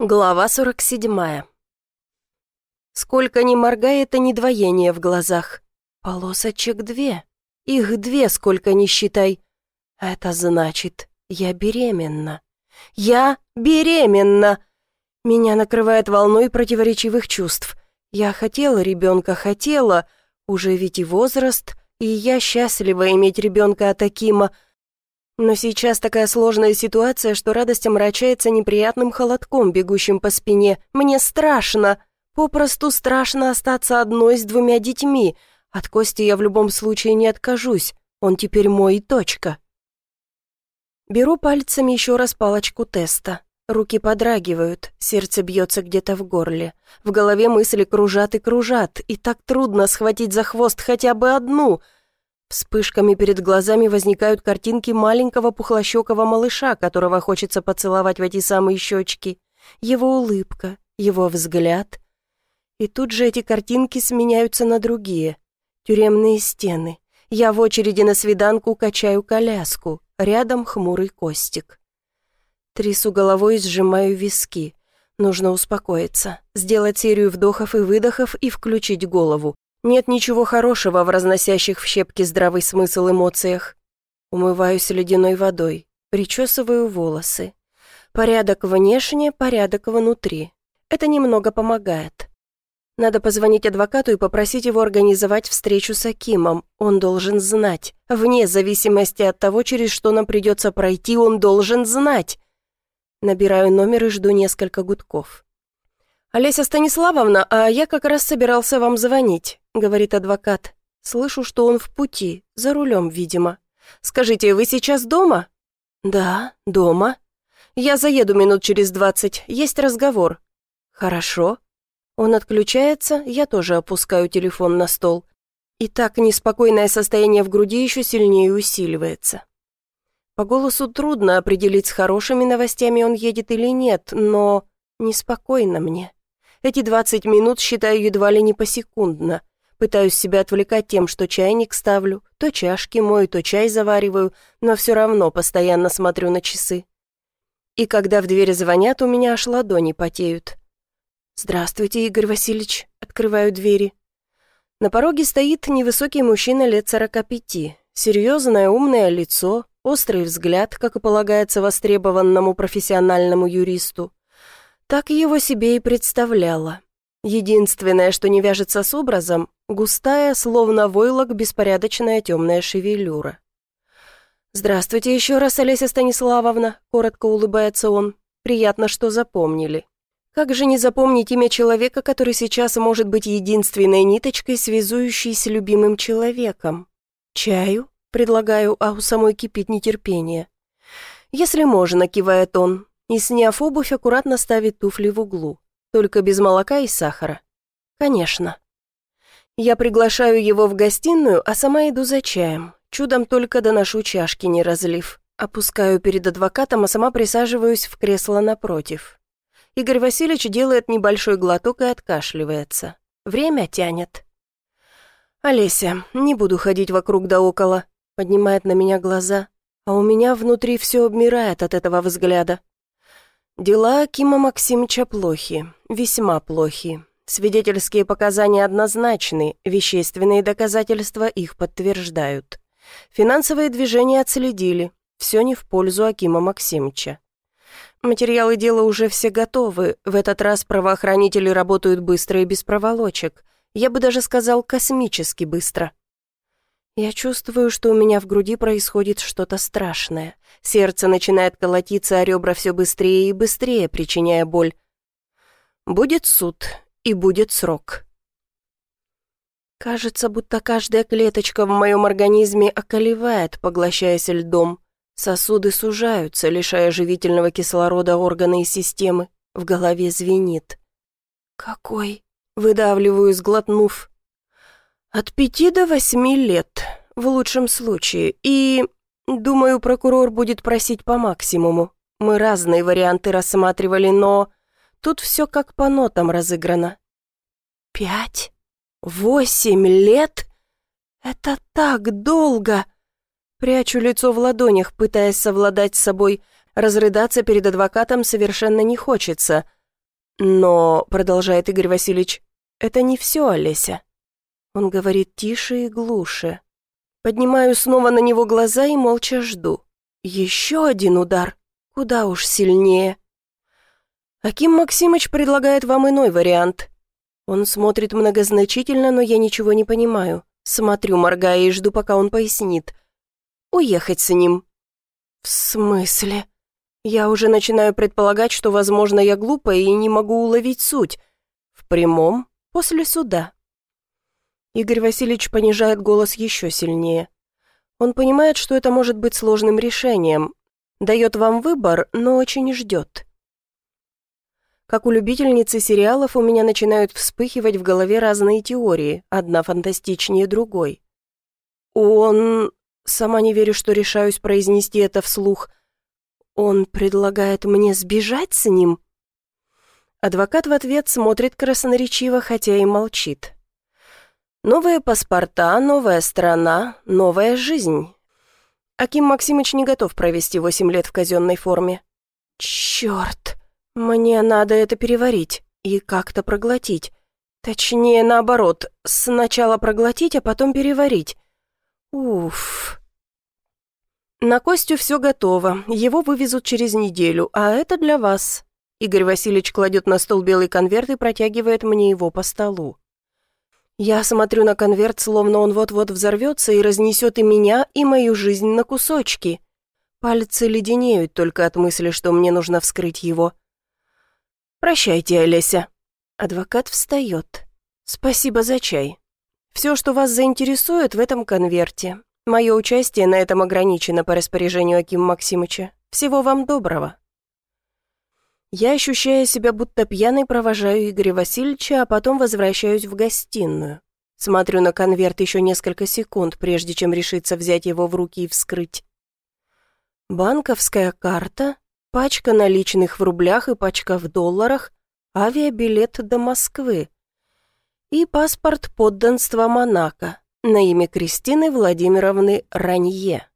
Глава 47. Сколько ни моргай, это не двоение в глазах. Полосочек две. Их две, сколько ни считай. Это значит, я беременна. Я беременна! Меня накрывает волной противоречивых чувств. Я хотела ребенка, хотела. Уже ведь и возраст, и я счастлива иметь ребенка от Акима, но сейчас такая сложная ситуация, что радость омрачается неприятным холодком, бегущим по спине. Мне страшно. Попросту страшно остаться одной с двумя детьми. От Кости я в любом случае не откажусь. Он теперь мой и точка. Беру пальцами еще раз палочку теста. Руки подрагивают, сердце бьется где-то в горле. В голове мысли кружат и кружат, и так трудно схватить за хвост хотя бы одну — Вспышками перед глазами возникают картинки маленького пухлощекого малыша, которого хочется поцеловать в эти самые щечки. Его улыбка, его взгляд. И тут же эти картинки сменяются на другие. Тюремные стены. Я в очереди на свиданку качаю коляску. Рядом хмурый Костик. Трясу головой и сжимаю виски. Нужно успокоиться, сделать серию вдохов и выдохов и включить голову. Нет ничего хорошего в разносящих в щепки здравый смысл эмоциях. Умываюсь ледяной водой, причесываю волосы. Порядок внешне, порядок внутри. Это немного помогает. Надо позвонить адвокату и попросить его организовать встречу с Акимом. Он должен знать. Вне зависимости от того, через что нам придется пройти, он должен знать. Набираю номер и жду несколько гудков. «Олеся Станиславовна, а я как раз собирался вам звонить», — говорит адвокат. «Слышу, что он в пути, за рулем, видимо. Скажите, вы сейчас дома?» «Да, дома. Я заеду минут через двадцать, есть разговор». «Хорошо». Он отключается, я тоже опускаю телефон на стол. И так неспокойное состояние в груди еще сильнее усиливается. По голосу трудно определить, с хорошими новостями он едет или нет, но неспокойно мне. Эти 20 минут считаю едва ли не посекундно. Пытаюсь себя отвлекать тем, что чайник ставлю, то чашки мою, то чай завариваю, но все равно постоянно смотрю на часы. И когда в дверь звонят, у меня аж ладони потеют. «Здравствуйте, Игорь Васильевич», — открываю двери. На пороге стоит невысокий мужчина лет сорока пяти. Серьезное умное лицо, острый взгляд, как и полагается востребованному профессиональному юристу. Так его себе и представляла. Единственное, что не вяжется с образом, густая, словно войлок, беспорядочная темная шевелюра. «Здравствуйте еще раз, Олеся Станиславовна», — коротко улыбается он. «Приятно, что запомнили. Как же не запомнить имя человека, который сейчас может быть единственной ниточкой, связующей с любимым человеком? Чаю?» — предлагаю, а у самой кипит нетерпение. «Если можно», — кивает он, и, сняв обувь, аккуратно ставит туфли в углу. Только без молока и сахара. Конечно. Я приглашаю его в гостиную, а сама иду за чаем. Чудом только доношу чашки, не разлив. Опускаю перед адвокатом, а сама присаживаюсь в кресло напротив. Игорь Васильевич делает небольшой глоток и откашливается. Время тянет. «Олеся, не буду ходить вокруг да около», — поднимает на меня глаза, а у меня внутри все обмирает от этого взгляда. Дела Кима Максимовича плохи, весьма плохи. Свидетельские показания однозначны, вещественные доказательства их подтверждают. Финансовые движения отследили, все не в пользу Акима Максимовича. Материалы дела уже все готовы, в этот раз правоохранители работают быстро и без проволочек. Я бы даже сказал, космически быстро. Я чувствую, что у меня в груди происходит что-то страшное. Сердце начинает колотиться, а ребра все быстрее и быстрее, причиняя боль. Будет суд, и будет срок. Кажется, будто каждая клеточка в моем организме околевает, поглощаясь льдом. Сосуды сужаются, лишая живительного кислорода органы и системы. В голове звенит. «Какой?» — выдавливаю, сглотнув. От пяти до восьми лет, в лучшем случае, и, думаю, прокурор будет просить по максимуму. Мы разные варианты рассматривали, но тут все как по нотам разыграно. Пять? Восемь лет? Это так долго! Прячу лицо в ладонях, пытаясь совладать с собой. Разрыдаться перед адвокатом совершенно не хочется. Но, продолжает Игорь Васильевич, это не все, Олеся. Он говорит тише и глуше. Поднимаю снова на него глаза и молча жду. Еще один удар. Куда уж сильнее. Аким Максимыч предлагает вам иной вариант. Он смотрит многозначительно, но я ничего не понимаю. Смотрю, моргая, и жду, пока он пояснит. Уехать с ним. В смысле? Я уже начинаю предполагать, что, возможно, я глупая и не могу уловить суть. В прямом, после суда. Игорь Васильевич понижает голос еще сильнее. Он понимает, что это может быть сложным решением, дает вам выбор, но очень ждет. Как у любительницы сериалов, у меня начинают вспыхивать в голове разные теории, одна фантастичнее другой. Он... Сама не верю, что решаюсь произнести это вслух. Он предлагает мне сбежать с ним? Адвокат в ответ смотрит красноречиво, хотя и молчит. Новые паспорта, новая страна, новая жизнь. Аким Максимыч не готов провести восемь лет в казенной форме. Черт, мне надо это переварить и как-то проглотить. Точнее, наоборот, сначала проглотить, а потом переварить. Уф. На Костю все готово, его вывезут через неделю, а это для вас. Игорь Васильевич кладет на стол белый конверт и протягивает мне его по столу. Я смотрю на конверт, словно он вот-вот взорвется и разнесет и меня, и мою жизнь на кусочки. Пальцы леденеют только от мысли, что мне нужно вскрыть его. «Прощайте, Олеся». Адвокат встает. «Спасибо за чай. Все, что вас заинтересует в этом конверте. Мое участие на этом ограничено по распоряжению Аким Максимыча. Всего вам доброго». Я, ощущая себя будто пьяной, провожаю Игоря Васильевича, а потом возвращаюсь в гостиную. Смотрю на конверт еще несколько секунд, прежде чем решиться взять его в руки и вскрыть. Банковская карта, пачка наличных в рублях и пачка в долларах, авиабилет до Москвы и паспорт подданства Монако на имя Кристины Владимировны Ранье.